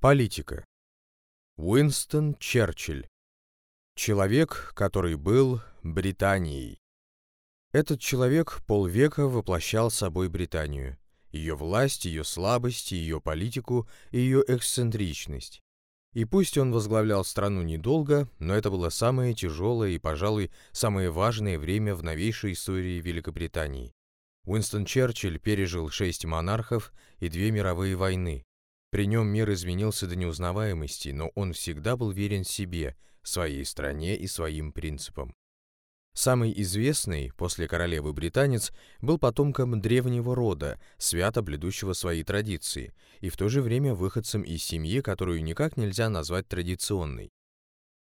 Политика. Уинстон Черчилль. Человек, который был Британией. Этот человек полвека воплощал собой Британию. Ее власть, ее слабость, ее политику и ее эксцентричность. И пусть он возглавлял страну недолго, но это было самое тяжелое и, пожалуй, самое важное время в новейшей истории Великобритании. Уинстон Черчилль пережил шесть монархов и две мировые войны, при нем мир изменился до неузнаваемости, но он всегда был верен себе, своей стране и своим принципам. Самый известный, после королевы британец, был потомком древнего рода, свято блюдущего свои традиции, и в то же время выходцем из семьи, которую никак нельзя назвать традиционной.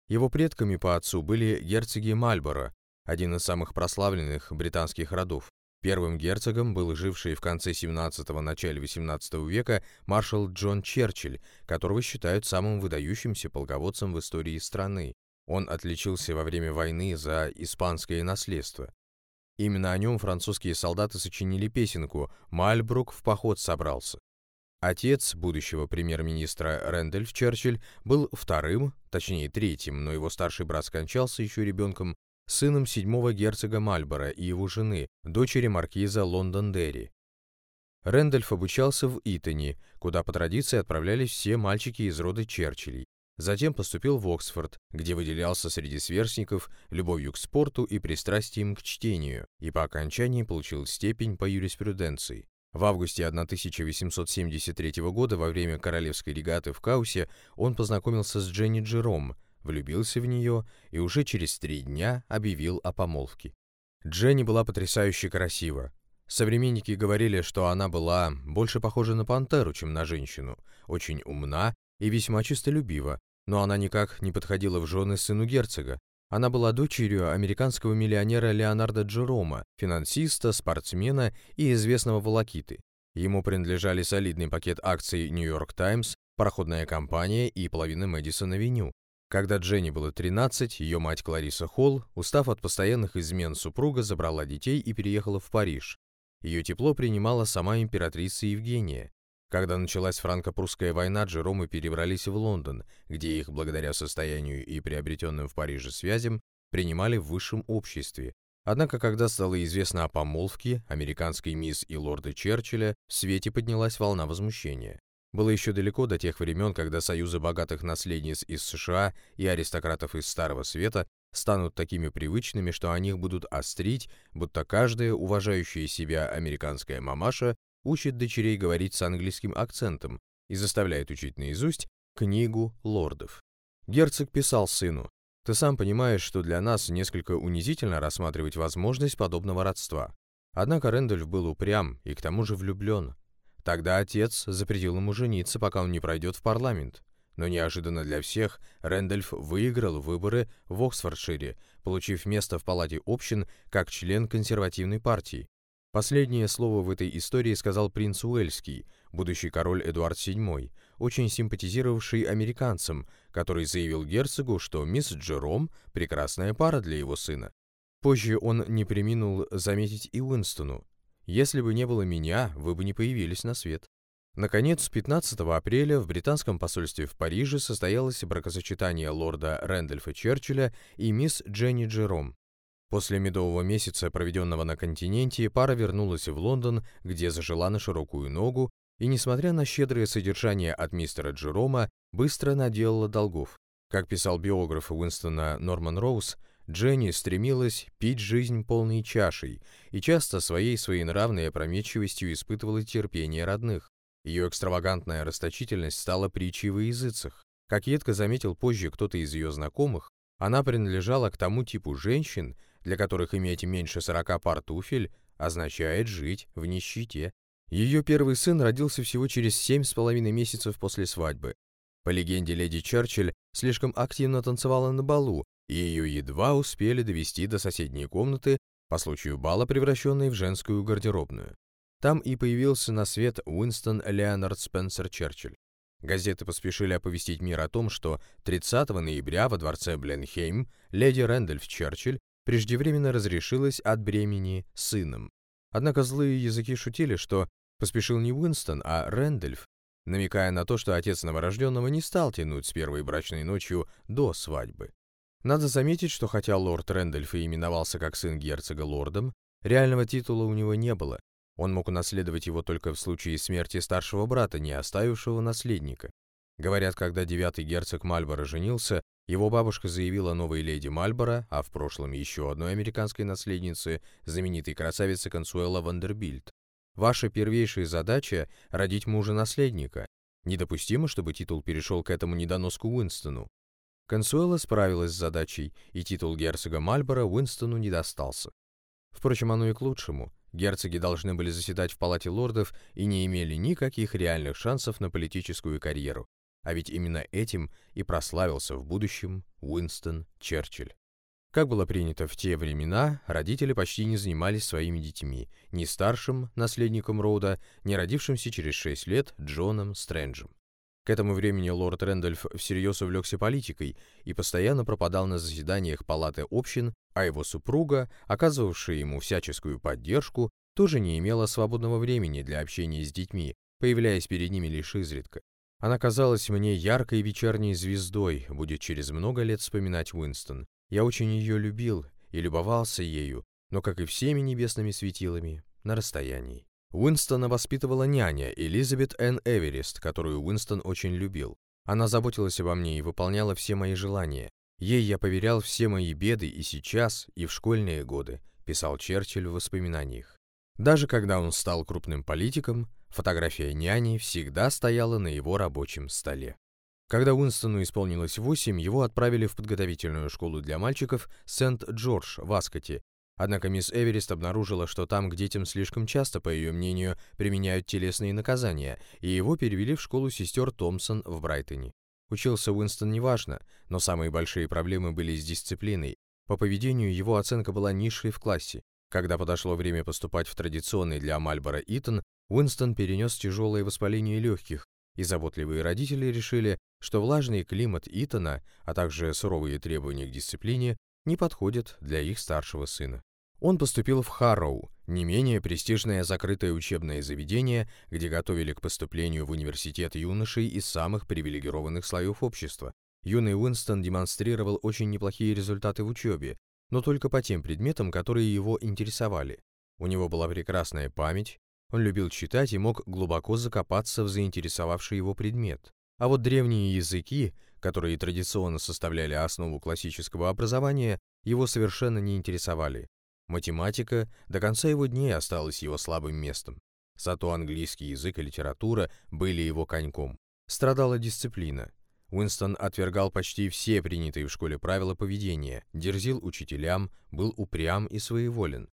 Его предками по отцу были герцоги Мальборо, один из самых прославленных британских родов, Первым герцогом был живший в конце 17-го, начале 18 века маршал Джон Черчилль, которого считают самым выдающимся полководцем в истории страны. Он отличился во время войны за испанское наследство. Именно о нем французские солдаты сочинили песенку «Мальбрук в поход собрался». Отец будущего премьер-министра Рэндольф Черчилль был вторым, точнее третьим, но его старший брат скончался еще ребенком сыном седьмого герцога Мальборо и его жены, дочери маркиза Лондон-Дерри. Рэндольф обучался в Итоне, куда по традиции отправлялись все мальчики из рода Черчиллей. Затем поступил в Оксфорд, где выделялся среди сверстников любовью к спорту и пристрастием к чтению, и по окончании получил степень по юриспруденции. В августе 1873 года во время королевской регаты в Каусе он познакомился с Дженни Джером, влюбился в нее и уже через три дня объявил о помолвке. Дженни была потрясающе красива. Современники говорили, что она была больше похожа на пантеру, чем на женщину, очень умна и весьма чистолюбива, но она никак не подходила в жены сыну герцога. Она была дочерью американского миллионера Леонардо Джерома, финансиста, спортсмена и известного волокиты. Ему принадлежали солидный пакет акций «Нью-Йорк Таймс», пароходная компания и половина Мэдисон-авеню. Когда Дженни было 13, ее мать Клариса Холл, устав от постоянных измен супруга, забрала детей и переехала в Париж. Ее тепло принимала сама императрица Евгения. Когда началась франко-прусская война, Джеромы перебрались в Лондон, где их, благодаря состоянию и приобретенным в Париже связям, принимали в высшем обществе. Однако, когда стало известно о помолвке американской мисс и лорда Черчилля, в свете поднялась волна возмущения. Было еще далеко до тех времен, когда союзы богатых наследниц из США и аристократов из Старого Света станут такими привычными, что о них будут острить, будто каждая уважающая себя американская мамаша учит дочерей говорить с английским акцентом и заставляет учить наизусть книгу лордов. Герцог писал сыну, «Ты сам понимаешь, что для нас несколько унизительно рассматривать возможность подобного родства». Однако Рэндольф был упрям и к тому же влюблен. Тогда отец запретил ему жениться, пока он не пройдет в парламент. Но неожиданно для всех Рэндольф выиграл выборы в Оксфордшире, получив место в Палате общин как член консервативной партии. Последнее слово в этой истории сказал принц Уэльский, будущий король Эдуард VII, очень симпатизировавший американцам, который заявил герцогу, что мисс Джером – прекрасная пара для его сына. Позже он не преминул заметить и Уинстону, если бы не было меня, вы бы не появились на свет. Наконец, 15 апреля в британском посольстве в Париже состоялось бракосочетание лорда Рэндольфа Черчилля и мисс Дженни Джером. После медового месяца, проведенного на континенте, пара вернулась в Лондон, где зажила на широкую ногу, и, несмотря на щедрое содержание от мистера Джерома, быстро наделала долгов. Как писал биограф Уинстона Норман Роуз, Дженни стремилась пить жизнь полной чашей и часто своей своенравной опрометчивостью испытывала терпение родных. Ее экстравагантная расточительность стала притчей во языцах. Как едко заметил позже кто-то из ее знакомых, она принадлежала к тому типу женщин, для которых иметь меньше 40 пар туфель означает жить в нищете. Ее первый сын родился всего через семь с половиной месяцев после свадьбы. По легенде, леди Черчилль слишком активно танцевала на балу, и ее едва успели довести до соседней комнаты по случаю бала, превращенной в женскую гардеробную. Там и появился на свет Уинстон Леонард Спенсер Черчилль. Газеты поспешили оповестить мир о том, что 30 ноября во дворце Бленхейм леди Рэндольф Черчилль преждевременно разрешилась от бремени сыном. Однако злые языки шутили, что поспешил не Уинстон, а Рэндольф, намекая на то, что отец новорожденного не стал тянуть с первой брачной ночью до свадьбы. Надо заметить, что хотя лорд Рэндольф и именовался как сын герцога лордом, реального титула у него не было. Он мог унаследовать его только в случае смерти старшего брата, не оставившего наследника. Говорят, когда девятый герцог Мальборо женился, его бабушка заявила новой леди Мальборо, а в прошлом еще одной американской наследнице, знаменитой красавице Консуэла Вандербильд. Ваша первейшая задача – родить мужа-наследника. Недопустимо, чтобы титул перешел к этому недоноску Уинстону. Консуэла справилась с задачей, и титул герцога Мальборо Уинстону не достался. Впрочем, оно и к лучшему. Герцоги должны были заседать в палате лордов и не имели никаких реальных шансов на политическую карьеру. А ведь именно этим и прославился в будущем Уинстон Черчилль. Как было принято в те времена, родители почти не занимались своими детьми, ни старшим наследником рода, ни родившимся через шесть лет Джоном Стрэнджем. К этому времени лорд Рэндольф всерьез увлекся политикой и постоянно пропадал на заседаниях палаты общин, а его супруга, оказывавшая ему всяческую поддержку, тоже не имела свободного времени для общения с детьми, появляясь перед ними лишь изредка. Она казалась мне яркой вечерней звездой, будет через много лет вспоминать Уинстон. Я очень ее любил и любовался ею, но, как и всеми небесными светилами, на расстоянии. Уинстона воспитывала няня Элизабет Н. Эверест, которую Уинстон очень любил. Она заботилась обо мне и выполняла все мои желания. Ей я поверял все мои беды и сейчас, и в школьные годы, писал Черчилль в воспоминаниях. Даже когда он стал крупным политиком, Фотография няни всегда стояла на его рабочем столе. Когда Уинстону исполнилось 8, его отправили в подготовительную школу для мальчиков Сент-Джордж в Аскоте. Однако мисс Эверест обнаружила, что там к детям слишком часто, по ее мнению, применяют телесные наказания, и его перевели в школу сестер Томпсон в Брайтоне. Учился Уинстон неважно, но самые большие проблемы были с дисциплиной. По поведению его оценка была низшей в классе. Когда подошло время поступать в традиционный для Мальборо Итон, Уинстон перенес тяжелое воспаление легких, и заботливые родители решили, что влажный климат Итона, а также суровые требования к дисциплине не подходят для их старшего сына. Он поступил в Харроу, не менее престижное закрытое учебное заведение, где готовили к поступлению в университет юношей из самых привилегированных слоев общества. Юный Уинстон демонстрировал очень неплохие результаты в учебе, но только по тем предметам, которые его интересовали. У него была прекрасная память, он любил читать и мог глубоко закопаться в заинтересовавший его предмет. А вот древние языки, которые традиционно составляли основу классического образования, его совершенно не интересовали. Математика до конца его дней осталась его слабым местом. Зато английский язык и литература были его коньком. Страдала дисциплина. Уинстон отвергал почти все принятые в школе правила поведения, дерзил учителям, был упрям и своеволен.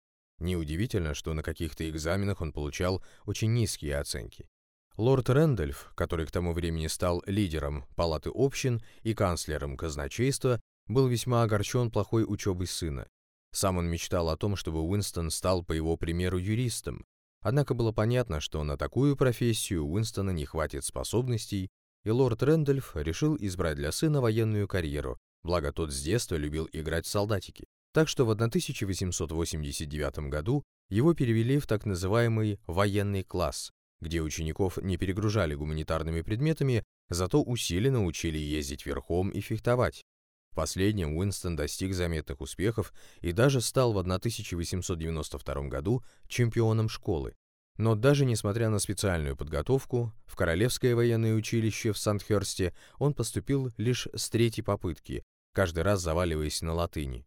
Неудивительно, что на каких-то экзаменах он получал очень низкие оценки. Лорд Рэндольф, который к тому времени стал лидером палаты общин и канцлером казначейства, был весьма огорчен плохой учебой сына. Сам он мечтал о том, чтобы Уинстон стал, по его примеру, юристом. Однако было понятно, что на такую профессию Уинстона не хватит способностей, и лорд Рэндольф решил избрать для сына военную карьеру, благо тот с детства любил играть в солдатики. Так что в 1889 году его перевели в так называемый военный класс, где учеников не перегружали гуманитарными предметами, зато усиленно учили ездить верхом и фехтовать. В последнем Уинстон достиг заметных успехов и даже стал в 1892 году чемпионом школы. Но даже несмотря на специальную подготовку, в Королевское военное училище в Сандхерсте он поступил лишь с третьей попытки, каждый раз заваливаясь на латыни.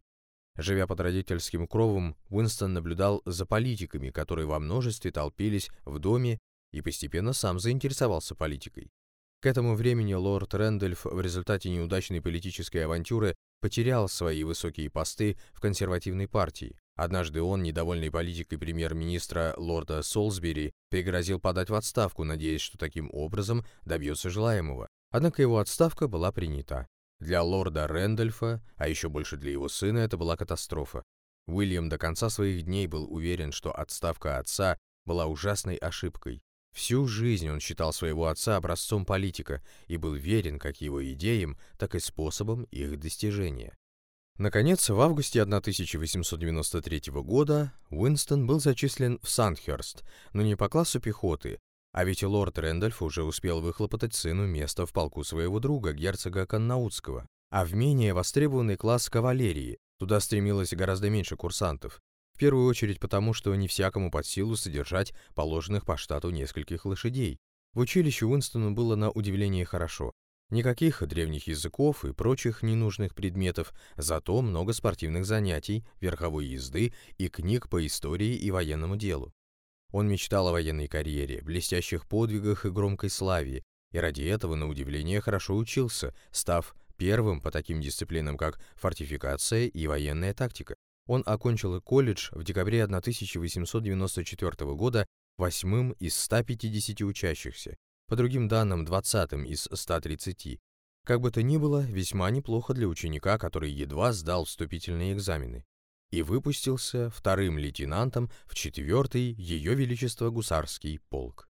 Живя под родительским кровом, Уинстон наблюдал за политиками, которые во множестве толпились в доме и постепенно сам заинтересовался политикой. К этому времени лорд Рэндольф в результате неудачной политической авантюры потерял свои высокие посты в консервативной партии. Однажды он, недовольный политикой премьер-министра лорда Солсбери, пригрозил подать в отставку, надеясь, что таким образом добьется желаемого. Однако его отставка была принята. Для лорда Рэндольфа, а еще больше для его сына, это была катастрофа. Уильям до конца своих дней был уверен, что отставка отца была ужасной ошибкой. Всю жизнь он считал своего отца образцом политика и был верен как его идеям, так и способам их достижения. Наконец, в августе 1893 года Уинстон был зачислен в Сандхерст, но не по классу пехоты, А ведь лорд Рэндольф уже успел выхлопотать сыну место в полку своего друга, герцога Коннаутского, а в менее востребованный класс кавалерии. Туда стремилось гораздо меньше курсантов. В первую очередь потому, что не всякому под силу содержать положенных по штату нескольких лошадей. В училище Уинстону было на удивление хорошо. Никаких древних языков и прочих ненужных предметов, зато много спортивных занятий, верховой езды и книг по истории и военному делу. Он мечтал о военной карьере, блестящих подвигах и громкой славе, и ради этого, на удивление, хорошо учился, став первым по таким дисциплинам, как фортификация и военная тактика. Он окончил колледж в декабре 1894 года восьмым из 150 учащихся, по другим данным, 20 из 130. Как бы то ни было, весьма неплохо для ученика, который едва сдал вступительные экзамены и выпустился вторым лейтенантом в четвертый Ее Величество Гусарский полк.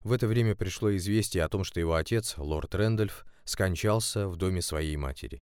В это время пришло известие о том, что его отец, лорд Рэндольф, скончался в доме своей матери.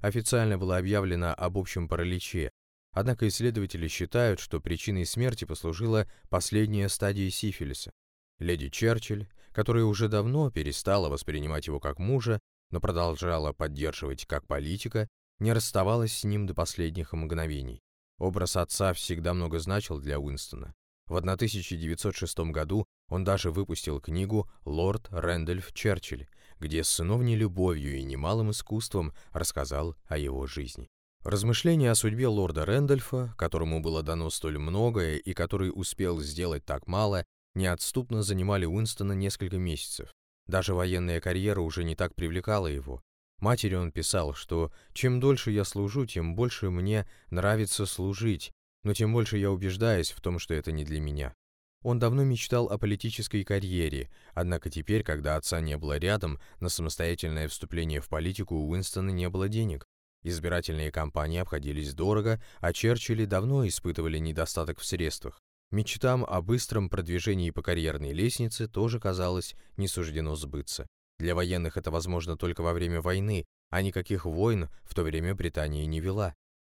Официально было объявлено об общем параличе, однако исследователи считают, что причиной смерти послужила последняя стадия сифилиса. Леди Черчилль которая уже давно перестала воспринимать его как мужа, но продолжала поддерживать как политика, не расставалась с ним до последних мгновений. Образ отца всегда много значил для Уинстона. В 1906 году он даже выпустил книгу «Лорд Рэндольф Черчилль», где с сыновней любовью и немалым искусством рассказал о его жизни. Размышления о судьбе лорда Рэндольфа, которому было дано столь многое и который успел сделать так мало, неотступно занимали Уинстона несколько месяцев. Даже военная карьера уже не так привлекала его. Матери он писал, что «чем дольше я служу, тем больше мне нравится служить, но тем больше я убеждаюсь в том, что это не для меня». Он давно мечтал о политической карьере, однако теперь, когда отца не было рядом, на самостоятельное вступление в политику у Уинстона не было денег. Избирательные кампании обходились дорого, а Черчилли давно испытывали недостаток в средствах. Мечтам о быстром продвижении по карьерной лестнице тоже казалось не суждено сбыться. Для военных это возможно только во время войны, а никаких войн в то время Британия не вела.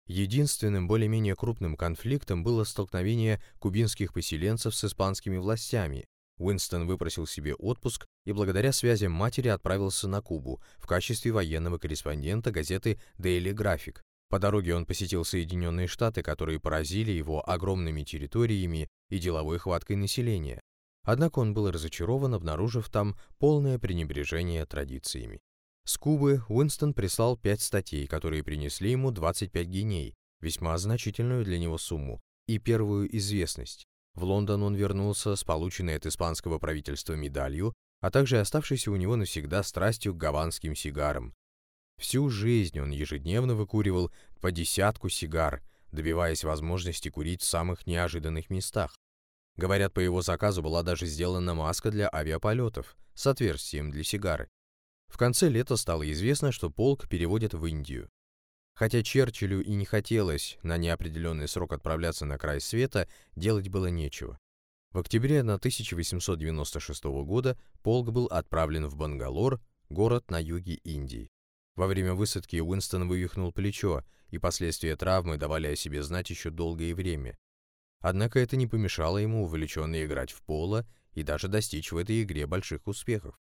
Единственным более-менее крупным конфликтом было столкновение кубинских поселенцев с испанскими властями. Уинстон выпросил себе отпуск и благодаря связям матери отправился на Кубу в качестве военного корреспондента газеты Daily Graphic. По дороге он посетил Соединенные Штаты, которые поразили его огромными территориями и деловой хваткой населения. Однако он был разочарован, обнаружив там полное пренебрежение традициями. С Кубы Уинстон прислал пять статей, которые принесли ему 25 геней, весьма значительную для него сумму, и первую известность. В Лондон он вернулся с полученной от испанского правительства медалью, а также оставшейся у него навсегда страстью к гаванским сигарам, Всю жизнь он ежедневно выкуривал по десятку сигар, добиваясь возможности курить в самых неожиданных местах. Говорят, по его заказу была даже сделана маска для авиаполетов с отверстием для сигары. В конце лета стало известно, что полк переводят в Индию. Хотя Черчиллю и не хотелось на неопределенный срок отправляться на край света, делать было нечего. В октябре 1896 года полк был отправлен в Бангалор, город на юге Индии. Во время высадки Уинстон вывихнул плечо, и последствия травмы давали о себе знать еще долгое время. Однако это не помешало ему увлеченно играть в поло и даже достичь в этой игре больших успехов.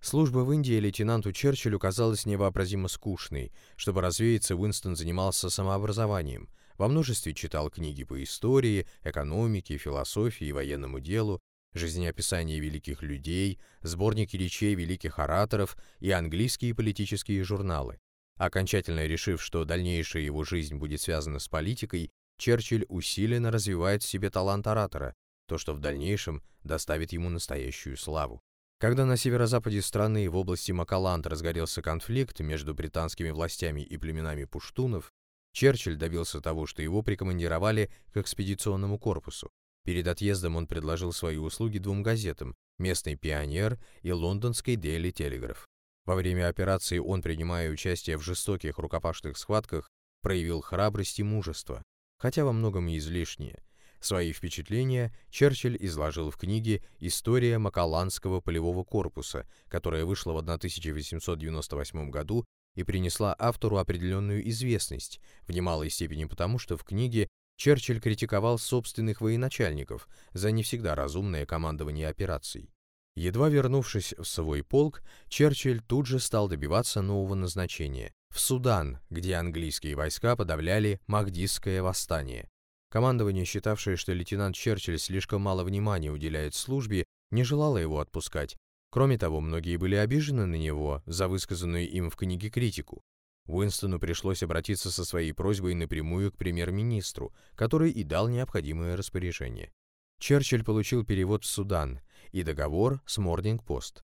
Служба в Индии лейтенанту Черчиллю казалась невообразимо скучной. Чтобы развеяться, Уинстон занимался самообразованием. Во множестве читал книги по истории, экономике, философии и военному делу, жизнеописания великих людей, сборники речей великих ораторов и английские политические журналы. Окончательно решив, что дальнейшая его жизнь будет связана с политикой, Черчилль усиленно развивает в себе талант оратора, то, что в дальнейшем доставит ему настоящую славу. Когда на северо-западе страны в области Макаланд разгорелся конфликт между британскими властями и племенами пуштунов, Черчилль добился того, что его прикомандировали к экспедиционному корпусу. Перед отъездом он предложил свои услуги двум газетам «Местный пионер» и «Лондонский Дейли Телеграф». Во время операции он, принимая участие в жестоких рукопашных схватках, проявил храбрость и мужество, хотя во многом и излишнее. Свои впечатления Черчилль изложил в книге «История Макаланского полевого корпуса», которая вышла в 1898 году и принесла автору определенную известность, в немалой степени потому, что в книге Черчилль критиковал собственных военачальников за не всегда разумное командование операций. Едва вернувшись в свой полк, Черчилль тут же стал добиваться нового назначения – в Судан, где английские войска подавляли Махдистское восстание. Командование, считавшее, что лейтенант Черчилль слишком мало внимания уделяет службе, не желало его отпускать. Кроме того, многие были обижены на него за высказанную им в книге критику. Уинстону пришлось обратиться со своей просьбой напрямую к премьер-министру, который и дал необходимое распоряжение. Черчилль получил перевод в Судан и договор с Морнинг-Пост.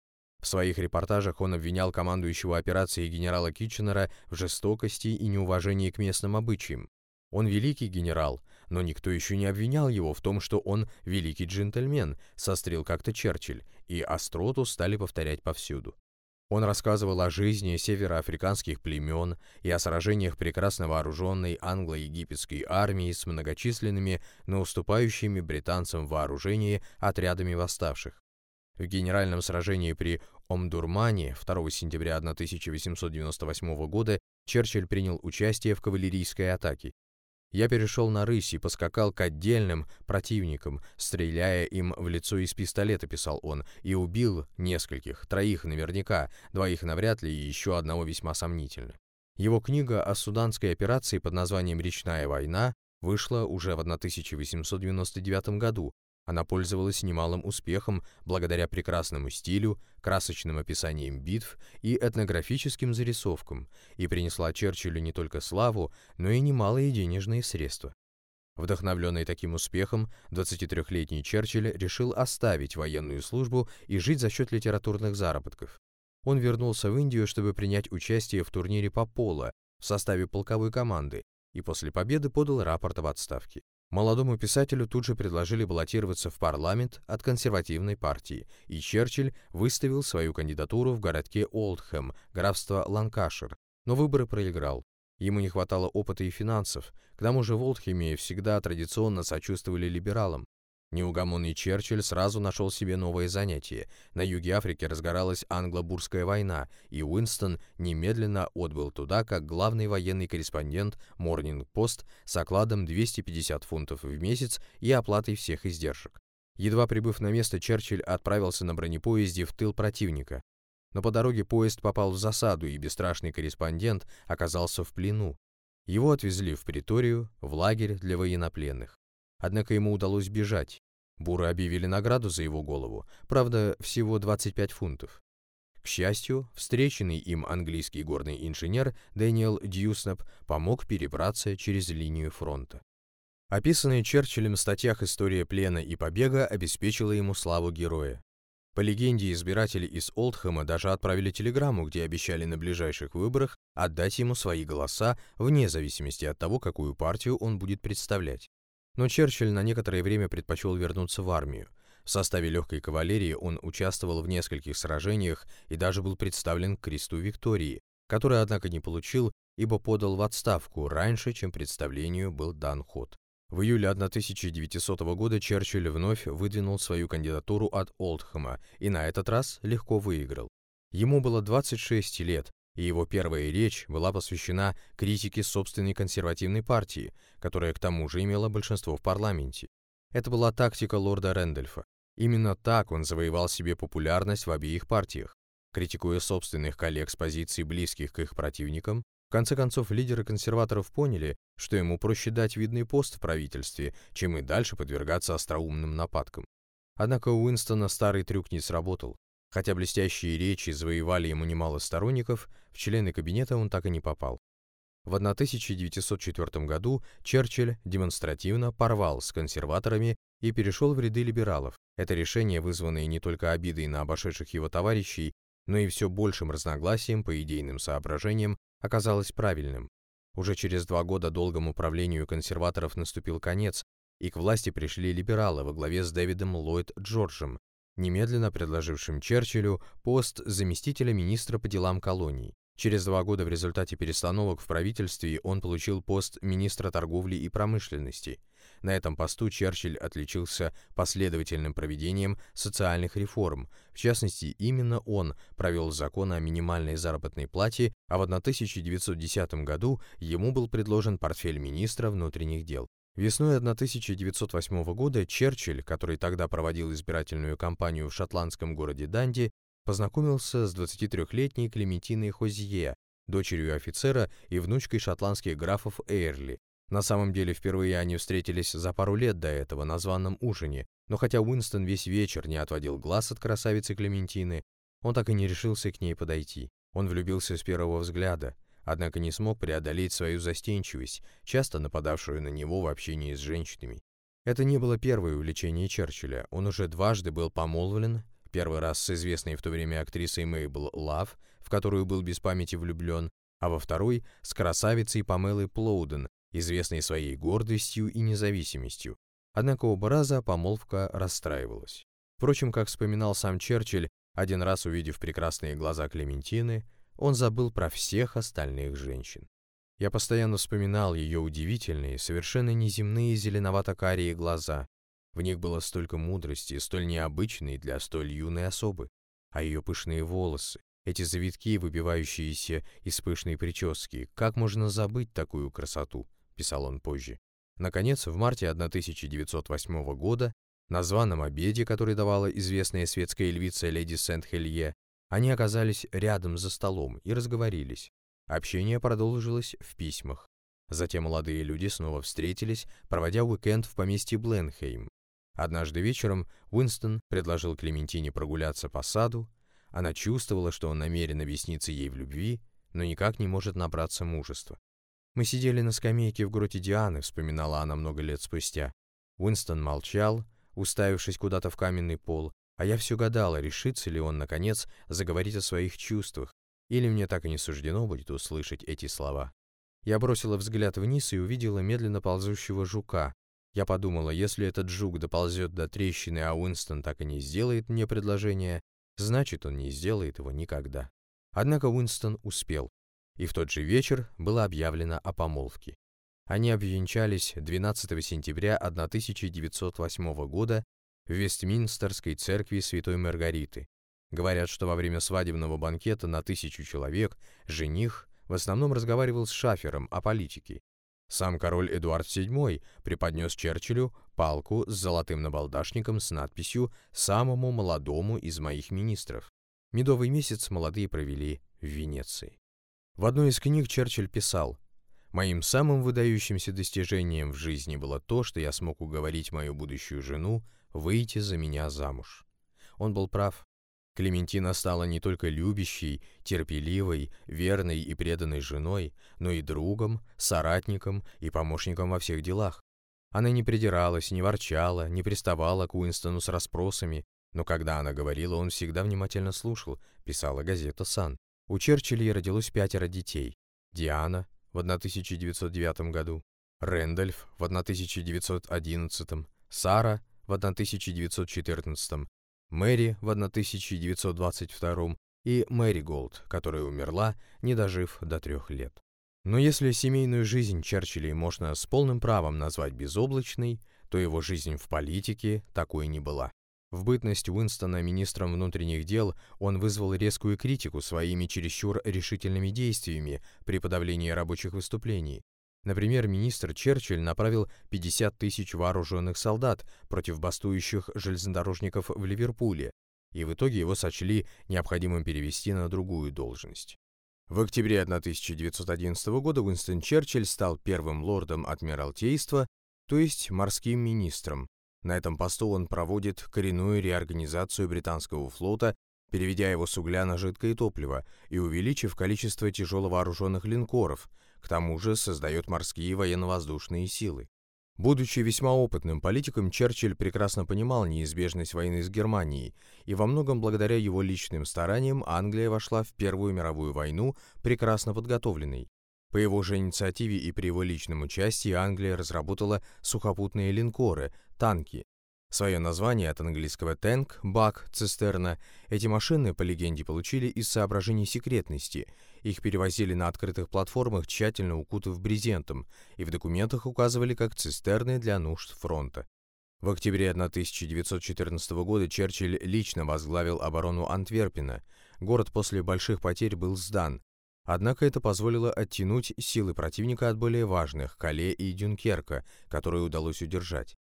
В своих репортажах он обвинял командующего операцией генерала Китченера в жестокости и неуважении к местным обычаям. Он великий генерал, но никто еще не обвинял его в том, что он великий джентльмен, сострил как-то Черчилль, и остроту стали повторять повсюду. Он рассказывал о жизни североафриканских племен и о сражениях прекрасно вооруженной англо-египетской армии с многочисленными, но уступающими британцам вооружении отрядами восставших. В генеральном сражении при Омдурмане 2 сентября 1898 года Черчилль принял участие в кавалерийской атаке. Я перешел на рысь и поскакал к отдельным противникам, стреляя им в лицо из пистолета, писал он, и убил нескольких, троих наверняка, двоих навряд ли и еще одного весьма сомнительно. Его книга о суданской операции под названием «Речная война» вышла уже в 1899 году, она пользовалась немалым успехом благодаря прекрасному стилю, красочным описаниям битв и этнографическим зарисовкам и принесла Черчиллю не только славу, но и немалые денежные средства. Вдохновленный таким успехом, 23-летний Черчилль решил оставить военную службу и жить за счет литературных заработков. Он вернулся в Индию, чтобы принять участие в турнире по поло в составе полковой команды и после победы подал рапорт об отставке. Молодому писателю тут же предложили баллотироваться в парламент от консервативной партии, и Черчилль выставил свою кандидатуру в городке Олдхэм, графство Ланкашир, но выборы проиграл. Ему не хватало опыта и финансов, к тому же в Олдхэме всегда традиционно сочувствовали либералам, Неугомонный Черчилль сразу нашел себе новое занятие. На юге Африки разгоралась англо-бурская война, и Уинстон немедленно отбыл туда как главный военный корреспондент Morning Post с окладом 250 фунтов в месяц и оплатой всех издержек. Едва прибыв на место, Черчилль отправился на бронепоезде в тыл противника. Но по дороге поезд попал в засаду, и бесстрашный корреспондент оказался в плену. Его отвезли в Преторию, в лагерь для военнопленных. Однако ему удалось бежать. Буры объявили награду за его голову, правда, всего 25 фунтов. К счастью, встреченный им английский горный инженер Дэниел Дьюснап помог перебраться через линию фронта. Описанная Черчиллем в статьях «История плена и побега» обеспечила ему славу героя. По легенде, избиратели из Олдхэма даже отправили телеграмму, где обещали на ближайших выборах отдать ему свои голоса вне зависимости от того, какую партию он будет представлять. Но Черчилль на некоторое время предпочел вернуться в армию. В составе легкой кавалерии он участвовал в нескольких сражениях и даже был представлен к кресту Виктории, который, однако, не получил, ибо подал в отставку раньше, чем представлению был дан ход. В июле 1900 года Черчилль вновь выдвинул свою кандидатуру от Олдхэма и на этот раз легко выиграл. Ему было 26 лет, и его первая речь была посвящена критике собственной консервативной партии, которая к тому же имела большинство в парламенте. Это была тактика лорда Рэндольфа. Именно так он завоевал себе популярность в обеих партиях. Критикуя собственных коллег с позиций близких к их противникам, в конце концов лидеры консерваторов поняли, что ему проще дать видный пост в правительстве, чем и дальше подвергаться остроумным нападкам. Однако у Уинстона старый трюк не сработал. Хотя блестящие речи завоевали ему немало сторонников, в члены кабинета он так и не попал. В 1904 году Черчилль демонстративно порвал с консерваторами и перешел в ряды либералов. Это решение, вызванное не только обидой на обошедших его товарищей, но и все большим разногласием по идейным соображениям, оказалось правильным. Уже через два года долгому правлению консерваторов наступил конец, и к власти пришли либералы во главе с Дэвидом Ллойд Джорджем, немедленно предложившим Черчиллю пост заместителя министра по делам колоний. Через два года в результате перестановок в правительстве он получил пост министра торговли и промышленности. На этом посту Черчилль отличился последовательным проведением социальных реформ. В частности, именно он провел закон о минимальной заработной плате, а в 1910 году ему был предложен портфель министра внутренних дел. Весной 1908 года Черчилль, который тогда проводил избирательную кампанию в шотландском городе Данди, познакомился с 23-летней Клементиной Хозье, дочерью офицера и внучкой шотландских графов Эйрли. На самом деле, впервые они встретились за пару лет до этого на званом ужине, но хотя Уинстон весь вечер не отводил глаз от красавицы Клементины, он так и не решился к ней подойти. Он влюбился с первого взгляда, однако не смог преодолеть свою застенчивость, часто нападавшую на него в общении с женщинами. Это не было первое увлечение Черчилля, он уже дважды был помолвлен, первый раз с известной в то время актрисой Мейбл Лав, в которую был без памяти влюблен, а во второй — с красавицей Памелой Плоуден, известной своей гордостью и независимостью. Однако оба раза помолвка расстраивалась. Впрочем, как вспоминал сам Черчилль, один раз увидев прекрасные глаза Клементины, он забыл про всех остальных женщин. Я постоянно вспоминал ее удивительные, совершенно неземные зеленовато-карие глаза. В них было столько мудрости, столь необычной для столь юной особы. А ее пышные волосы, эти завитки, выбивающиеся из пышной прически, как можно забыть такую красоту, писал он позже. Наконец, в марте 1908 года, на званом обеде, который давала известная светская львица леди Сент-Хелье, они оказались рядом за столом и разговорились. Общение продолжилось в письмах. Затем молодые люди снова встретились, проводя уикенд в поместье Бленхейм. Однажды вечером Уинстон предложил Клементине прогуляться по саду. Она чувствовала, что он намерен объясниться ей в любви, но никак не может набраться мужества. «Мы сидели на скамейке в гроте Дианы», — вспоминала она много лет спустя. Уинстон молчал, уставившись куда-то в каменный пол, а я все гадала, решится ли он, наконец, заговорить о своих чувствах, или мне так и не суждено будет услышать эти слова. Я бросила взгляд вниз и увидела медленно ползущего жука. Я подумала, если этот жук доползет до трещины, а Уинстон так и не сделает мне предложение, значит, он не сделает его никогда. Однако Уинстон успел и в тот же вечер было объявлено о помолвке. Они обвенчались 12 сентября 1908 года в Вестминстерской церкви Святой Маргариты. Говорят, что во время свадебного банкета на тысячу человек жених в основном разговаривал с шафером о политике. Сам король Эдуард VII преподнес Черчиллю палку с золотым набалдашником с надписью «Самому молодому из моих министров». Медовый месяц молодые провели в Венеции. В одной из книг Черчилль писал «Моим самым выдающимся достижением в жизни было то, что я смог уговорить мою будущую жену выйти за меня замуж». Он был прав. Клементина стала не только любящей, терпеливой, верной и преданной женой, но и другом, соратником и помощником во всех делах. Она не придиралась, не ворчала, не приставала к Уинстону с расспросами, но когда она говорила, он всегда внимательно слушал, писала газета «Сан». У Черчилля родилось пятеро детей. Диана в 1909 году, Рэндольф в 1911, Сара в 1914, Мэри в 1922 и Мэри Голд, которая умерла, не дожив до трех лет. Но если семейную жизнь Черчиллей можно с полным правом назвать безоблачной, то его жизнь в политике такой не была. В бытность Уинстона министром внутренних дел он вызвал резкую критику своими чересчур решительными действиями при подавлении рабочих выступлений. Например, министр Черчилль направил 50 тысяч вооруженных солдат против бастующих железнодорожников в Ливерпуле, и в итоге его сочли необходимым перевести на другую должность. В октябре 1911 года Уинстон Черчилль стал первым лордом Адмиралтейства, то есть морским министром, на этом посту он проводит коренную реорганизацию британского флота, переведя его с угля на жидкое топливо и увеличив количество тяжеловооруженных линкоров, к тому же создает морские военно-воздушные силы. Будучи весьма опытным политиком, Черчилль прекрасно понимал неизбежность войны с Германией, и во многом благодаря его личным стараниям Англия вошла в Первую мировую войну прекрасно подготовленной. По его же инициативе и при его личном участии Англия разработала сухопутные линкоры, танки. Свое название от английского «танк», «бак», «цистерна» эти машины, по легенде, получили из соображений секретности. Их перевозили на открытых платформах, тщательно укутав брезентом, и в документах указывали как цистерны для нужд фронта. В октябре 1914 года Черчилль лично возглавил оборону Антверпена. Город после больших потерь был сдан, Однако это позволило оттянуть силы противника от более важных – Кале и Дюнкерка, которые удалось удержать.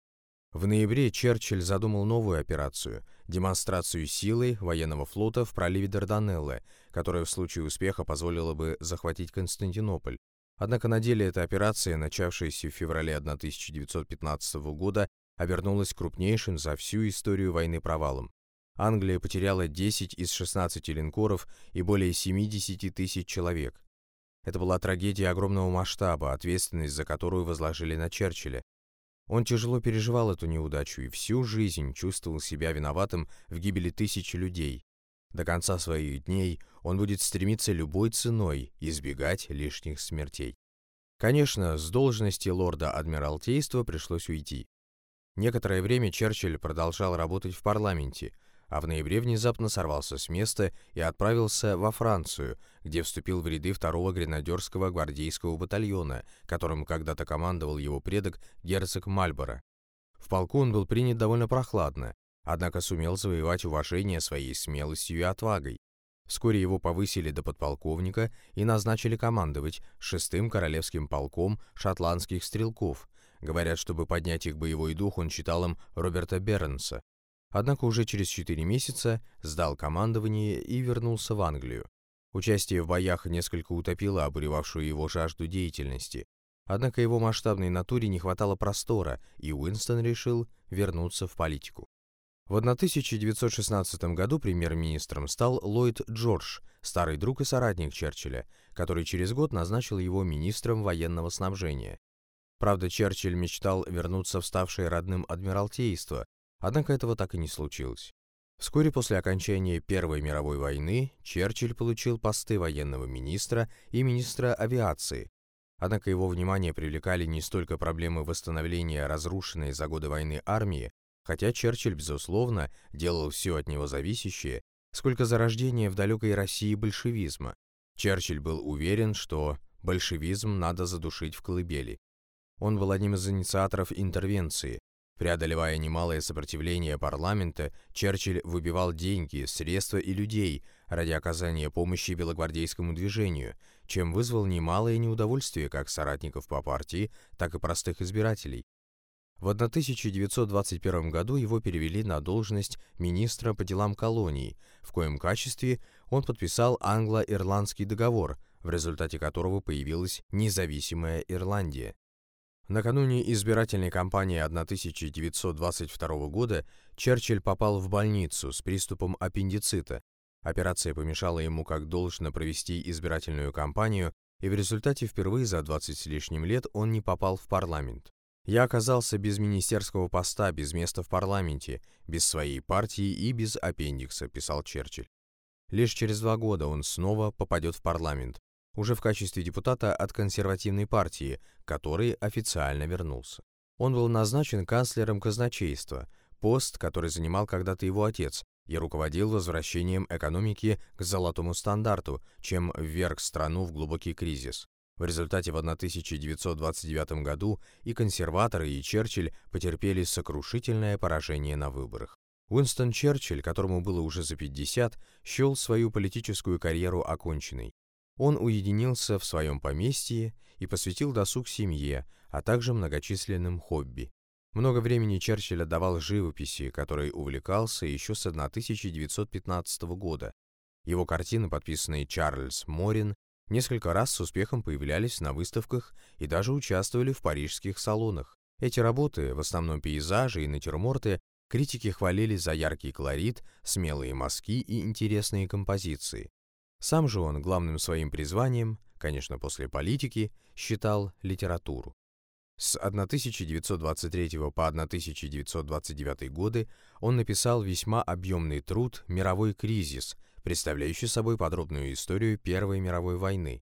В ноябре Черчилль задумал новую операцию – демонстрацию силы военного флота в проливе Дарданеллы, которая в случае успеха позволила бы захватить Константинополь. Однако на деле эта операция, начавшаяся в феврале 1915 года, обернулась крупнейшим за всю историю войны провалом. Англия потеряла 10 из 16 линкоров и более 70 тысяч человек. Это была трагедия огромного масштаба, ответственность за которую возложили на Черчилля. Он тяжело переживал эту неудачу и всю жизнь чувствовал себя виноватым в гибели тысяч людей. До конца своих дней он будет стремиться любой ценой избегать лишних смертей. Конечно, с должности лорда Адмиралтейства пришлось уйти. Некоторое время Черчилль продолжал работать в парламенте, а в ноябре внезапно сорвался с места и отправился во Францию, где вступил в ряды второго гренадерского гвардейского батальона, которым когда-то командовал его предок герцог Мальборо. В полку он был принят довольно прохладно, однако сумел завоевать уважение своей смелостью и отвагой. Вскоре его повысили до подполковника и назначили командовать шестым королевским полком шотландских стрелков. Говорят, чтобы поднять их боевой дух, он читал им Роберта Бернса. Однако уже через четыре месяца сдал командование и вернулся в Англию. Участие в боях несколько утопило обуревавшую его жажду деятельности. Однако его масштабной натуре не хватало простора, и Уинстон решил вернуться в политику. В 1916 году премьер-министром стал Ллойд Джордж, старый друг и соратник Черчилля, который через год назначил его министром военного снабжения. Правда, Черчилль мечтал вернуться в ставшее родным Адмиралтейство, однако этого так и не случилось. Вскоре после окончания Первой мировой войны Черчилль получил посты военного министра и министра авиации. Однако его внимание привлекали не столько проблемы восстановления разрушенной за годы войны армии, хотя Черчилль, безусловно, делал все от него зависящее, сколько зарождение в далекой России большевизма. Черчилль был уверен, что большевизм надо задушить в колыбели. Он был одним из инициаторов интервенции, Преодолевая немалое сопротивление парламента, Черчилль выбивал деньги, средства и людей ради оказания помощи белогвардейскому движению, чем вызвал немалое неудовольствие как соратников по партии, так и простых избирателей. В 1921 году его перевели на должность министра по делам колоний, в коем качестве он подписал англо-ирландский договор, в результате которого появилась независимая Ирландия. Накануне избирательной кампании 1922 года Черчилль попал в больницу с приступом аппендицита. Операция помешала ему как должно провести избирательную кампанию, и в результате впервые за 20 с лишним лет он не попал в парламент. «Я оказался без министерского поста, без места в парламенте, без своей партии и без аппендикса», – писал Черчилль. Лишь через два года он снова попадет в парламент, уже в качестве депутата от консервативной партии, который официально вернулся. Он был назначен канцлером казначейства, пост, который занимал когда-то его отец, и руководил возвращением экономики к золотому стандарту, чем вверг страну в глубокий кризис. В результате в 1929 году и консерваторы, и Черчилль потерпели сокрушительное поражение на выборах. Уинстон Черчилль, которому было уже за 50, счел свою политическую карьеру оконченной. Он уединился в своем поместье и посвятил досуг семье, а также многочисленным хобби. Много времени Черчилль отдавал живописи, которой увлекался еще с 1915 года. Его картины, подписанные Чарльз Морин, несколько раз с успехом появлялись на выставках и даже участвовали в парижских салонах. Эти работы, в основном пейзажи и натюрморты, критики хвалили за яркий колорит, смелые мазки и интересные композиции. Сам же он главным своим призванием, конечно, после политики, считал литературу. С 1923 по 1929 годы он написал весьма объемный труд «Мировой кризис», представляющий собой подробную историю Первой мировой войны.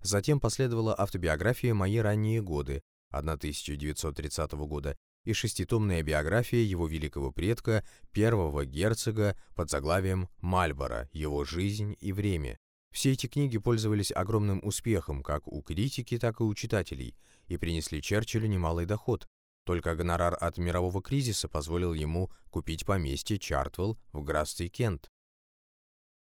Затем последовала автобиография «Мои ранние годы» 1930 года и шеститомная биография его великого предка, первого герцога под заглавием «Мальборо. Его жизнь и время». Все эти книги пользовались огромным успехом как у критики, так и у читателей и принесли Черчиллю немалый доход. Только гонорар от мирового кризиса позволил ему купить поместье Чартвелл в графстве Кент.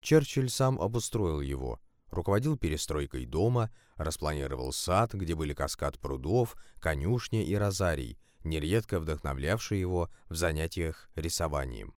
Черчилль сам обустроил его. руководил перестройкой дома, распланировал сад, где были каскад прудов, конюшня и розарий, нередко вдохновлявший его в занятиях рисованием.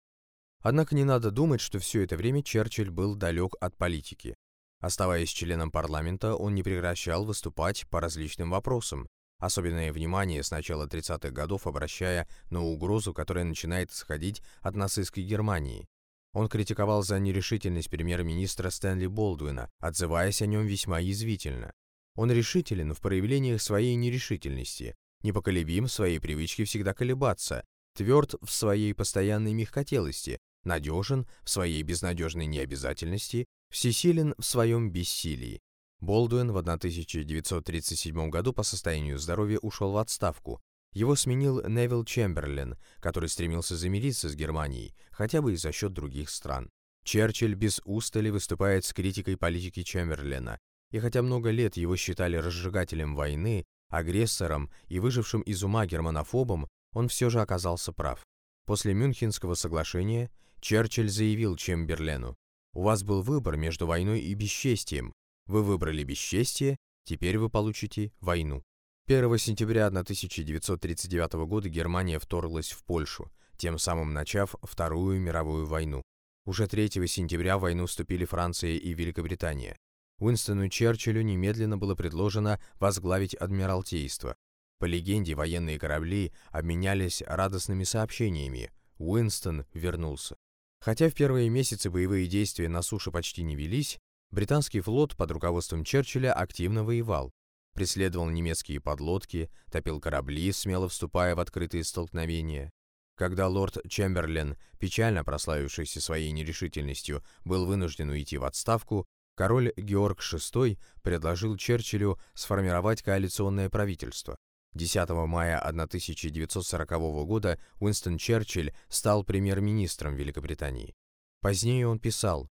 Однако не надо думать, что все это время Черчилль был далек от политики. Оставаясь членом парламента, он не прекращал выступать по различным вопросам, особенное внимание с начала 30-х годов обращая на угрозу, которая начинает исходить от нацистской Германии. Он критиковал за нерешительность премьер-министра Стэнли Болдуина, отзываясь о нем весьма язвительно. Он решителен в проявлениях своей нерешительности, непоколебим в своей привычке всегда колебаться, тверд в своей постоянной мягкотелости, надежен в своей безнадежной необязательности, всесилен в своем бессилии. Болдуин в 1937 году по состоянию здоровья ушел в отставку. Его сменил Невил Чемберлен, который стремился замириться с Германией, хотя бы и за счет других стран. Черчилль без устали выступает с критикой политики Чемберлена, и хотя много лет его считали разжигателем войны, агрессором и выжившим из ума германофобом, он все же оказался прав. После Мюнхенского соглашения Черчилль заявил Чемберлену, «У вас был выбор между войной и бесчестием. Вы выбрали бесчестие, теперь вы получите войну». 1 сентября 1939 года Германия вторглась в Польшу, тем самым начав Вторую мировую войну. Уже 3 сентября в войну вступили Франция и Великобритания. Уинстону Черчиллю немедленно было предложено возглавить Адмиралтейство. По легенде, военные корабли обменялись радостными сообщениями. Уинстон вернулся. Хотя в первые месяцы боевые действия на суше почти не велись, британский флот под руководством Черчилля активно воевал. Преследовал немецкие подлодки, топил корабли, смело вступая в открытые столкновения. Когда лорд Чемберлен, печально прославившийся своей нерешительностью, был вынужден уйти в отставку, король Георг VI предложил Черчиллю сформировать коалиционное правительство. 10 мая 1940 года Уинстон Черчилль стал премьер-министром Великобритании. Позднее он писал,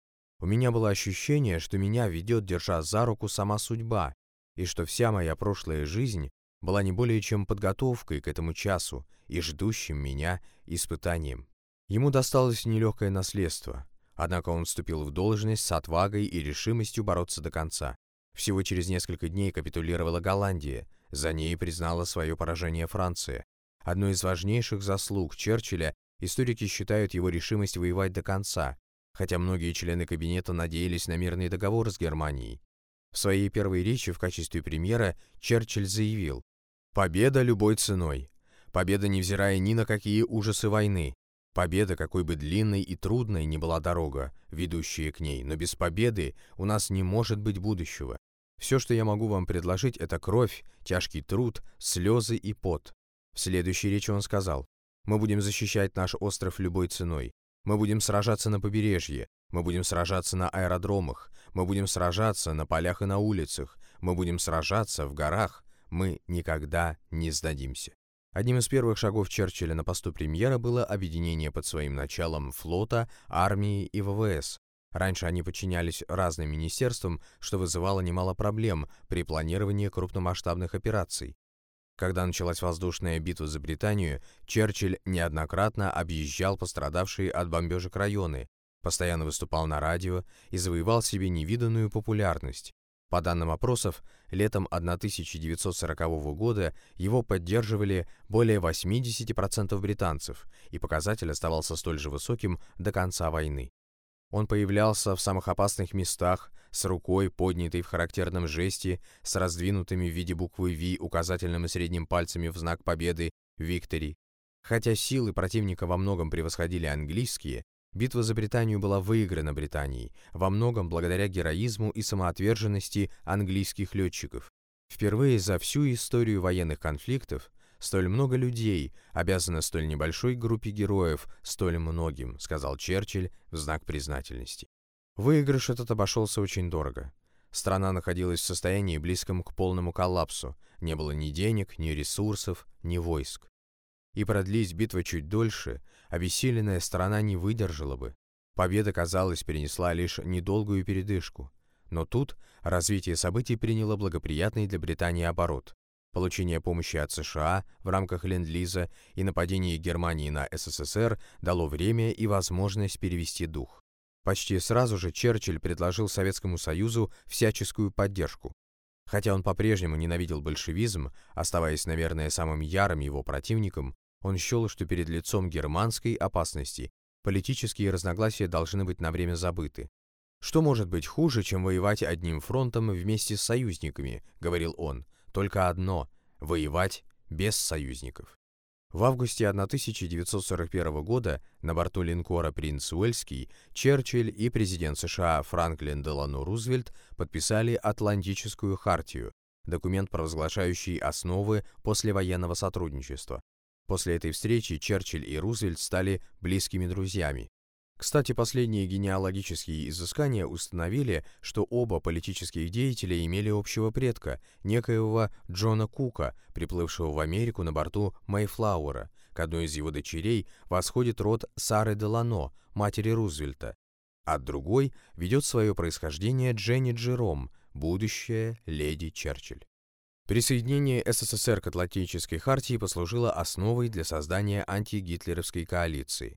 «У меня было ощущение, что меня ведет, держа за руку, сама судьба, и что вся моя прошлая жизнь была не более чем подготовкой к этому часу и ждущим меня испытанием». Ему досталось нелегкое наследство, Однако он вступил в должность с отвагой и решимостью бороться до конца. Всего через несколько дней капитулировала Голландия, за ней признала свое поражение Франция. Одной из важнейших заслуг Черчилля историки считают его решимость воевать до конца, хотя многие члены кабинета надеялись на мирный договор с Германией. В своей первой речи в качестве премьера Черчилль заявил «Победа любой ценой. Победа, невзирая ни на какие ужасы войны. Победа, какой бы длинной и трудной ни была дорога, ведущая к ней, но без победы у нас не может быть будущего. Все, что я могу вам предложить, это кровь, тяжкий труд, слезы и пот. В следующей речи он сказал, мы будем защищать наш остров любой ценой. Мы будем сражаться на побережье, мы будем сражаться на аэродромах, мы будем сражаться на полях и на улицах, мы будем сражаться в горах, мы никогда не сдадимся. Одним из первых шагов Черчилля на посту премьера было объединение под своим началом флота, армии и ВВС. Раньше они подчинялись разным министерствам, что вызывало немало проблем при планировании крупномасштабных операций. Когда началась воздушная битва за Британию, Черчилль неоднократно объезжал пострадавшие от бомбежек районы, постоянно выступал на радио и завоевал себе невиданную популярность. По данным опросов, летом 1940 года его поддерживали более 80% британцев, и показатель оставался столь же высоким до конца войны. Он появлялся в самых опасных местах, с рукой, поднятой в характерном жесте, с раздвинутыми в виде буквы V указательным и средним пальцами в знак победы «Виктори». Хотя силы противника во многом превосходили английские, Битва за Британию была выиграна Британией, во многом благодаря героизму и самоотверженности английских летчиков. Впервые за всю историю военных конфликтов столь много людей обязано столь небольшой группе героев, столь многим, сказал Черчилль в знак признательности. Выигрыш этот обошелся очень дорого. Страна находилась в состоянии близком к полному коллапсу, не было ни денег, ни ресурсов, ни войск. И продлись битва чуть дольше, обессиленная сторона не выдержала бы. Победа, казалось, перенесла лишь недолгую передышку. Но тут развитие событий приняло благоприятный для Британии оборот. Получение помощи от США в рамках Ленд-Лиза и нападение Германии на СССР дало время и возможность перевести дух. Почти сразу же Черчилль предложил Советскому Союзу всяческую поддержку. Хотя он по-прежнему ненавидел большевизм, оставаясь, наверное, самым ярым его противником, он счел, что перед лицом германской опасности политические разногласия должны быть на время забыты. «Что может быть хуже, чем воевать одним фронтом вместе с союзниками?» — говорил он. «Только одно — воевать без союзников». В августе 1941 года на борту линкора «Принц Уэльский» Черчилль и президент США Франклин Делано Рузвельт подписали Атлантическую хартию, документ, провозглашающий основы послевоенного сотрудничества. После этой встречи Черчилль и Рузвельт стали близкими друзьями. Кстати, последние генеалогические изыскания установили, что оба политических деятеля имели общего предка, некоего Джона Кука, приплывшего в Америку на борту Мэйфлауэра. К одной из его дочерей восходит род Сары Делано, матери Рузвельта. От другой ведет свое происхождение Дженни Джером, будущая леди Черчилль. Присоединение СССР к Атлантической хартии послужило основой для создания антигитлеровской коалиции.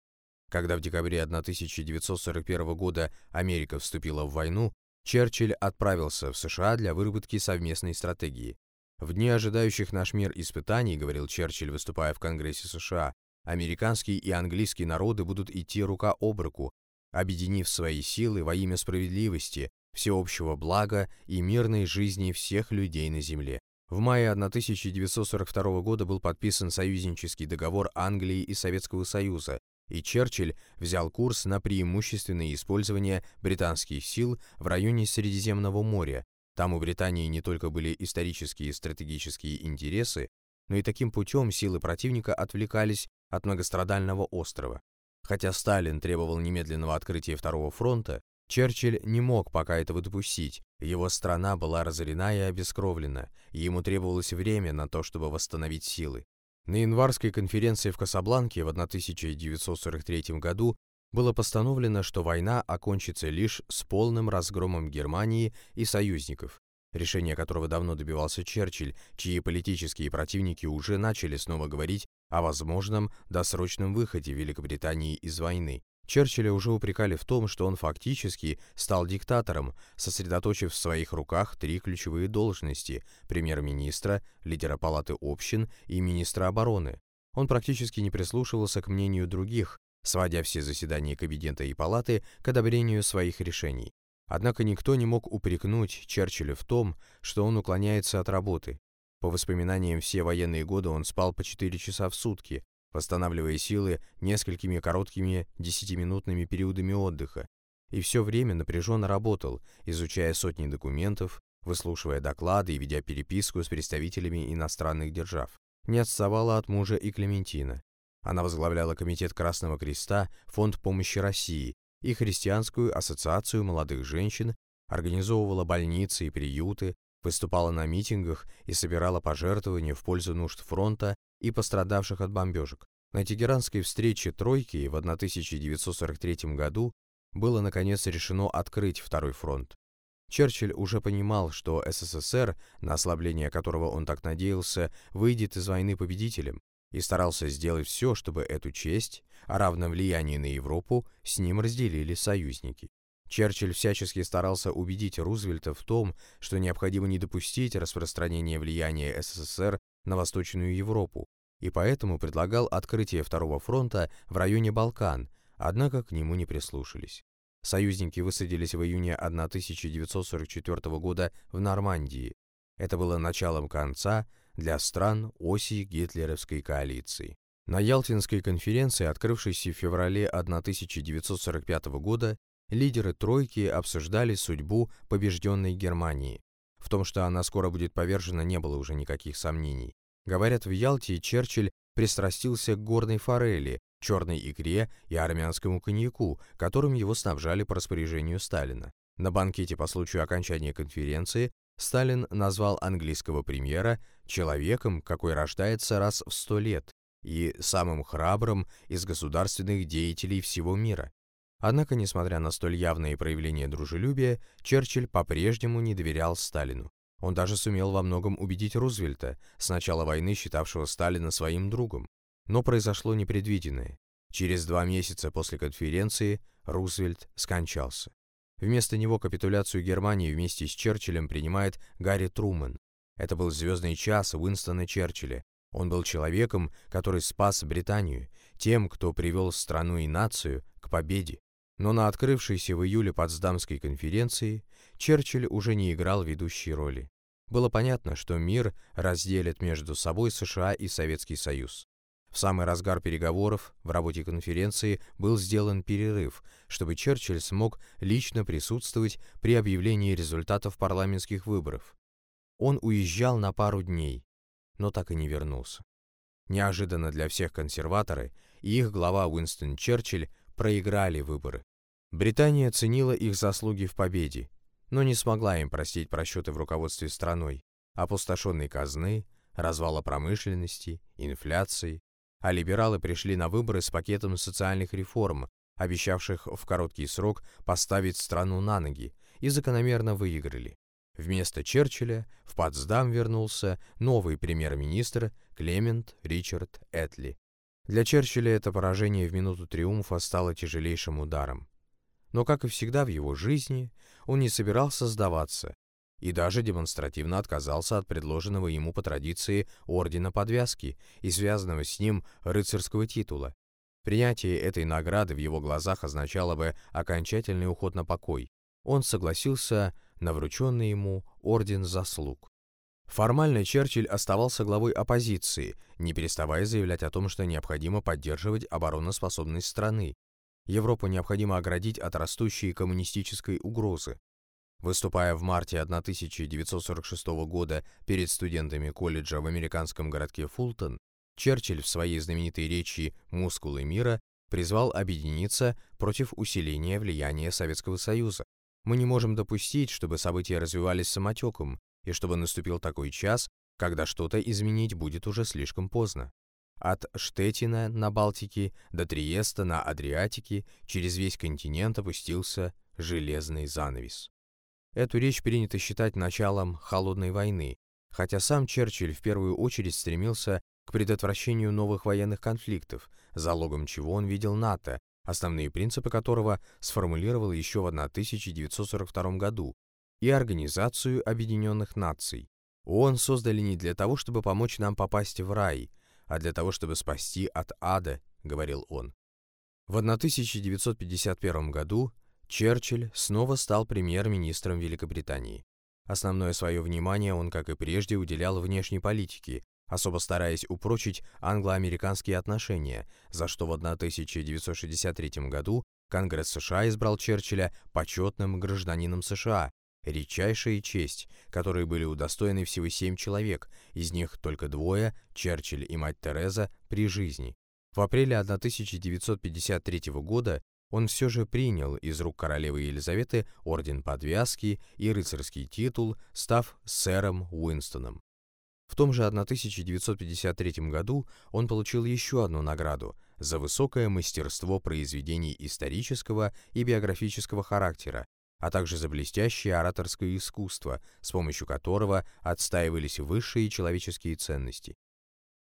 Когда в декабре 1941 года Америка вступила в войну, Черчилль отправился в США для выработки совместной стратегии. В дни ожидающих наш мир испытаний, говорил Черчилль, выступая в Конгрессе США, американские и английские народы будут идти рука об руку, объединив свои силы во имя справедливости, всеобщего блага и мирной жизни всех людей на Земле. В мае 1942 года был подписан союзнический договор Англии и Советского Союза, и Черчилль взял курс на преимущественное использование британских сил в районе Средиземного моря. Там у Британии не только были исторические и стратегические интересы, но и таким путем силы противника отвлекались от многострадального острова. Хотя Сталин требовал немедленного открытия Второго фронта, Черчилль не мог пока этого допустить. Его страна была разорена и обескровлена, и ему требовалось время на то, чтобы восстановить силы. На январской конференции в Касабланке в 1943 году было постановлено, что война окончится лишь с полным разгромом Германии и союзников, решение которого давно добивался Черчилль, чьи политические противники уже начали снова говорить о возможном досрочном выходе Великобритании из войны. Черчилля уже упрекали в том, что он фактически стал диктатором, сосредоточив в своих руках три ключевые должности – премьер-министра, лидера палаты общин и министра обороны. Он практически не прислушивался к мнению других, сводя все заседания кабинета и палаты к одобрению своих решений. Однако никто не мог упрекнуть Черчилля в том, что он уклоняется от работы. По воспоминаниям, все военные годы он спал по 4 часа в сутки, восстанавливая силы несколькими короткими десятиминутными периодами отдыха, и все время напряженно работал, изучая сотни документов, выслушивая доклады и ведя переписку с представителями иностранных держав. Не отставала от мужа и Клементина. Она возглавляла Комитет Красного Креста, Фонд помощи России и Христианскую ассоциацию молодых женщин, организовывала больницы и приюты, выступала на митингах и собирала пожертвования в пользу нужд фронта и пострадавших от бомбежек. На тегеранской встрече «тройки» в 1943 году было наконец решено открыть второй фронт. Черчилль уже понимал, что СССР, на ослабление которого он так надеялся, выйдет из войны победителем, и старался сделать все, чтобы эту честь, о равном влиянии на Европу, с ним разделили союзники. Черчилль всячески старался убедить Рузвельта в том, что необходимо не допустить распространения влияния СССР на Восточную Европу, и поэтому предлагал открытие Второго фронта в районе Балкан, однако к нему не прислушались. Союзники высадились в июне 1944 года в Нормандии. Это было началом конца для стран оси гитлеровской коалиции. На Ялтинской конференции, открывшейся в феврале 1945 года, лидеры «тройки» обсуждали судьбу побежденной Германии. В том, что она скоро будет повержена, не было уже никаких сомнений. Говорят, в Ялте Черчилль пристрастился к горной форели, черной икре и армянскому коньяку, которым его снабжали по распоряжению Сталина. На банкете по случаю окончания конференции Сталин назвал английского премьера человеком, какой рождается раз в сто лет, и самым храбрым из государственных деятелей всего мира. Однако, несмотря на столь явные проявления дружелюбия, Черчилль по-прежнему не доверял Сталину. Он даже сумел во многом убедить Рузвельта, с начала войны считавшего Сталина своим другом. Но произошло непредвиденное. Через два месяца после конференции Рузвельт скончался. Вместо него капитуляцию Германии вместе с Черчиллем принимает Гарри Трумэн. Это был звездный час Уинстона Черчилля. Он был человеком, который спас Британию, тем, кто привел страну и нацию к победе. Но на открывшейся в июле Потсдамской конференции Черчилль уже не играл ведущей роли. Было понятно, что мир разделит между собой США и Советский Союз. В самый разгар переговоров в работе конференции был сделан перерыв, чтобы Черчилль смог лично присутствовать при объявлении результатов парламентских выборов. Он уезжал на пару дней, но так и не вернулся. Неожиданно для всех консерваторы и их глава Уинстон Черчилль проиграли выборы. Британия ценила их заслуги в победе, но не смогла им простить просчеты в руководстве страной, опустошенной казны, развала промышленности, инфляции, а либералы пришли на выборы с пакетом социальных реформ, обещавших в короткий срок поставить страну на ноги, и закономерно выиграли. Вместо Черчилля в Потсдам вернулся новый премьер-министр Клемент Ричард Этли. Для Черчилля это поражение в минуту триумфа стало тяжелейшим ударом. Но, как и всегда в его жизни, он не собирался сдаваться и даже демонстративно отказался от предложенного ему по традиции ордена подвязки и связанного с ним рыцарского титула. Принятие этой награды в его глазах означало бы окончательный уход на покой. Он согласился на врученный ему орден заслуг. Формально Черчилль оставался главой оппозиции, не переставая заявлять о том, что необходимо поддерживать обороноспособность страны. Европу необходимо оградить от растущей коммунистической угрозы. Выступая в марте 1946 года перед студентами колледжа в американском городке Фултон, Черчилль в своей знаменитой речи «Мускулы мира» призвал объединиться против усиления влияния Советского Союза. Мы не можем допустить, чтобы события развивались самотеком, и чтобы наступил такой час, когда что-то изменить будет уже слишком поздно. От Штетина на Балтике до Триеста на Адриатике через весь континент опустился железный занавес. Эту речь принято считать началом Холодной войны, хотя сам Черчилль в первую очередь стремился к предотвращению новых военных конфликтов, залогом чего он видел НАТО, основные принципы которого сформулировал еще в 1942 году, и Организацию Объединенных Наций. ООН создали не для того, чтобы помочь нам попасть в рай, а для того, чтобы спасти от ада, говорил он. В 1951 году Черчилль снова стал премьер-министром Великобритании. Основное свое внимание он, как и прежде, уделял внешней политике, особо стараясь упрочить англо-американские отношения, за что в 1963 году Конгресс США избрал Черчилля почетным гражданином США, редчайшая честь, которой были удостоены всего семь человек, из них только двое, Черчилль и мать Тереза, при жизни. В апреле 1953 года он все же принял из рук королевы Елизаветы орден подвязки и рыцарский титул, став сэром Уинстоном. В том же 1953 году он получил еще одну награду за высокое мастерство произведений исторического и биографического характера, а также за блестящее ораторское искусство, с помощью которого отстаивались высшие человеческие ценности.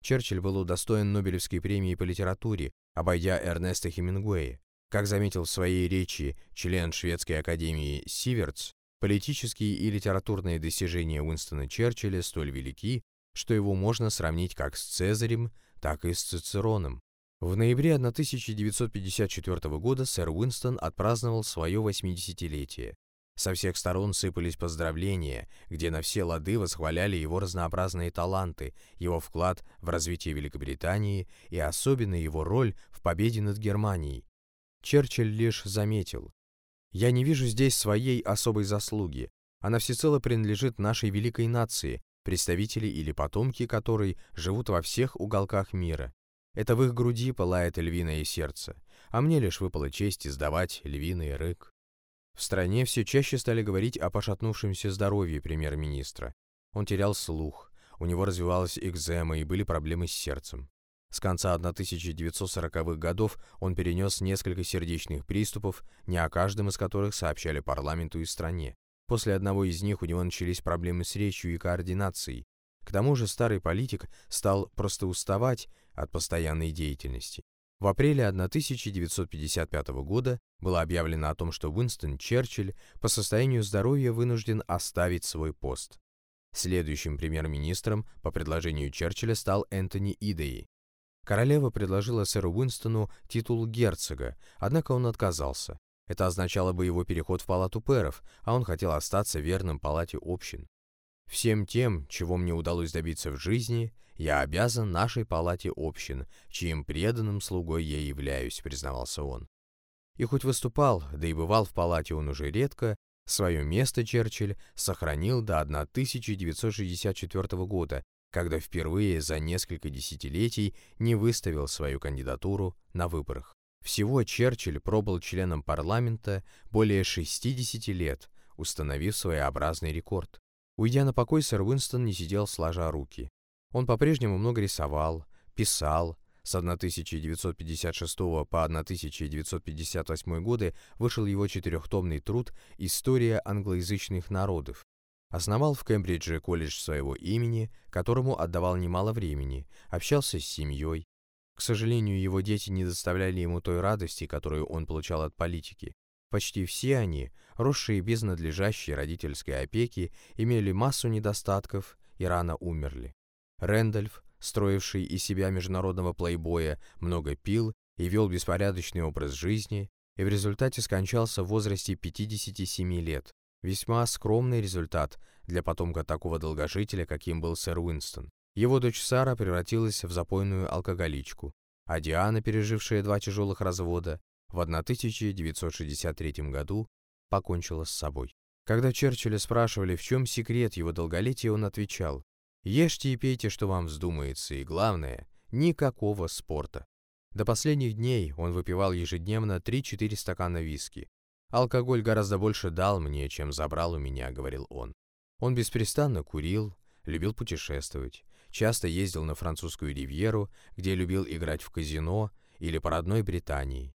Черчилль был удостоен Нобелевской премии по литературе, обойдя Эрнеста Хемингуэя. Как заметил в своей речи член шведской академии Сивертс, политические и литературные достижения Уинстона Черчилля столь велики, что его можно сравнить как с Цезарем, так и с Цицероном. В ноябре 1954 года сэр Уинстон отпраздновал свое 80-летие. Со всех сторон сыпались поздравления, где на все лады восхваляли его разнообразные таланты, его вклад в развитие Великобритании и особенно его роль в победе над Германией, Черчилль лишь заметил. «Я не вижу здесь своей особой заслуги. Она всецело принадлежит нашей великой нации, представители или потомки которой живут во всех уголках мира. Это в их груди пылает львиное сердце, а мне лишь выпала честь издавать львиный рык». В стране все чаще стали говорить о пошатнувшемся здоровье премьер-министра. Он терял слух, у него развивалась экзема и были проблемы с сердцем. С конца 1940-х годов он перенес несколько сердечных приступов, не о каждом из которых сообщали парламенту и стране. После одного из них у него начались проблемы с речью и координацией. К тому же старый политик стал просто уставать от постоянной деятельности. В апреле 1955 года было объявлено о том, что Уинстон Черчилль по состоянию здоровья вынужден оставить свой пост. Следующим премьер-министром по предложению Черчилля стал Энтони Идеи. Королева предложила сэру Уинстону титул герцога, однако он отказался. Это означало бы его переход в палату пэров, а он хотел остаться верным палате общин. «Всем тем, чего мне удалось добиться в жизни, я обязан нашей палате общин, чьим преданным слугой я являюсь», — признавался он. И хоть выступал, да и бывал в палате он уже редко, свое место Черчилль сохранил до 1964 года, когда впервые за несколько десятилетий не выставил свою кандидатуру на выборах. Всего Черчилль пробыл членом парламента более 60 лет, установив своеобразный рекорд. Уйдя на покой, сэр Уинстон не сидел сложа руки. Он по-прежнему много рисовал, писал. С 1956 по 1958 годы вышел его четырехтомный труд «История англоязычных народов». Основал в Кембридже колледж своего имени, которому отдавал немало времени, общался с семьей, к сожалению, его дети не доставляли ему той радости, которую он получал от политики. Почти все они, росшие без надлежащей родительской опеки, имели массу недостатков и рано умерли. Рэндольф, строивший из себя международного плейбоя, много пил и вел беспорядочный образ жизни, и в результате скончался в возрасте 57 лет. Весьма скромный результат для потомка такого долгожителя, каким был сэр Уинстон. Его дочь Сара превратилась в запойную алкоголичку, а Диана, пережившая два тяжелых развода, в 1963 году покончила с собой. Когда Черчилля спрашивали, в чем секрет его долголетия, он отвечал, «Ешьте и пейте, что вам вздумается, и главное, никакого спорта». До последних дней он выпивал ежедневно 3-4 стакана виски. «Алкоголь гораздо больше дал мне, чем забрал у меня», — говорил он. Он беспрестанно курил, любил путешествовать, часто ездил на французскую ривьеру, где любил играть в казино или по родной Британии.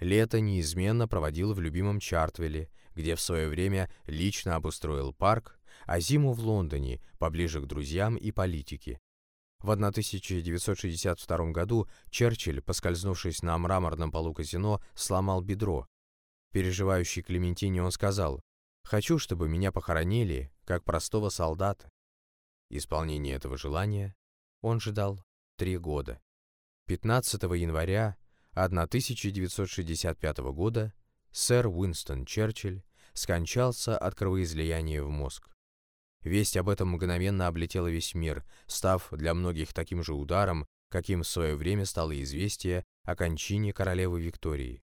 Лето неизменно проводил в любимом Чартвеле, где в свое время лично обустроил парк, а зиму в Лондоне, поближе к друзьям и политике. В 1962 году Черчилль, поскользнувшись на мраморном полу казино, сломал бедро. Переживающий Клементине он сказал, «Хочу, чтобы меня похоронили, как простого солдата». Исполнение этого желания он ждал три года. 15 января 1965 года сэр Уинстон Черчилль скончался от кровоизлияния в мозг. Весть об этом мгновенно облетела весь мир, став для многих таким же ударом, каким в свое время стало известие о кончине королевы Виктории.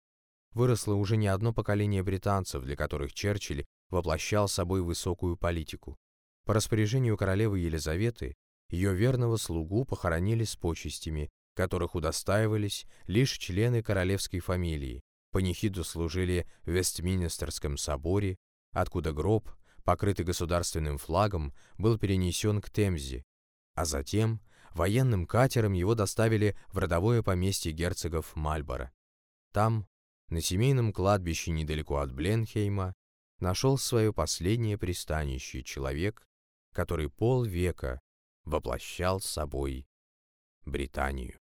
Выросло уже не одно поколение британцев, для которых Черчилль воплощал собой высокую политику. По распоряжению королевы Елизаветы ее верного слугу похоронили с почестями, которых удостаивались лишь члены королевской фамилии. Панихиду служили в Вестминстерском соборе, откуда гроб, покрытый государственным флагом, был перенесен к Темзе, а затем военным катером его доставили в родовое поместье герцогов Мальборо. Там, на семейном кладбище недалеко от Бленхейма, нашел свое последнее пристанище человек, который полвека воплощал собой Британию.